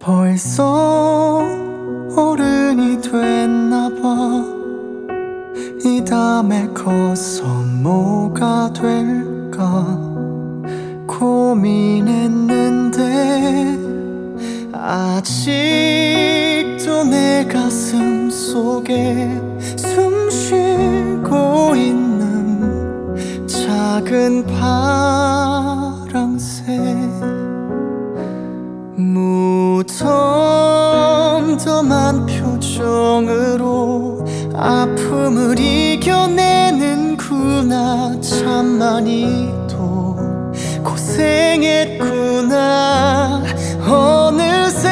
벌써 어른이 됐나봐. 이 다음에 커서 뭐가 될까 고민했는데 아직도 내 가슴 속에 숨 쉬고 있는 작은 파 무덤덤한 표정으로 아픔을 이겨내는구나. 참 많이도 고생했구나. 어느새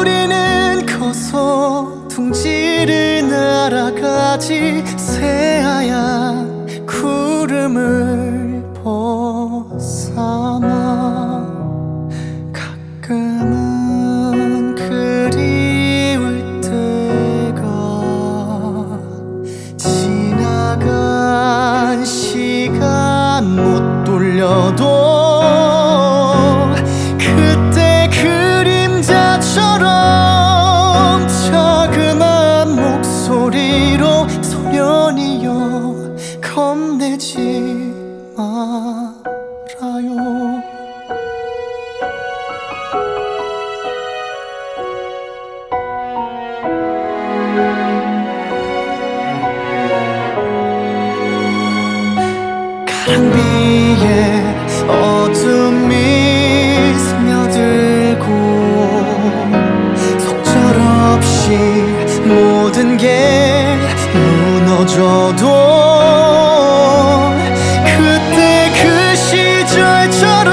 우리는 커서 둥지를 날아가지 지나간 시간 못 돌려도 그때 그림자처럼 자그마한 목소리로 소년이여 겁내지 말 가랑비에 어둠이 스며들고 속절없이 모든 게 무너져도 그때 그 시절처럼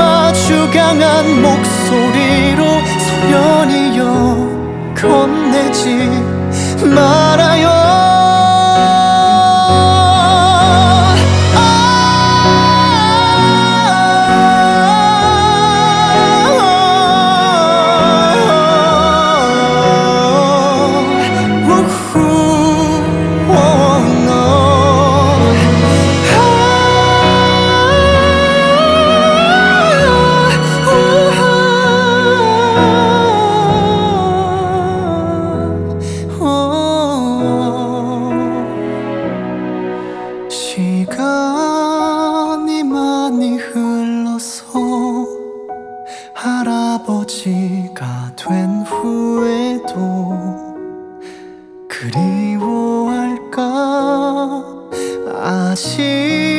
아주 강한 목소리로 소년이여 겁내지 말아요 그리워할까? 아직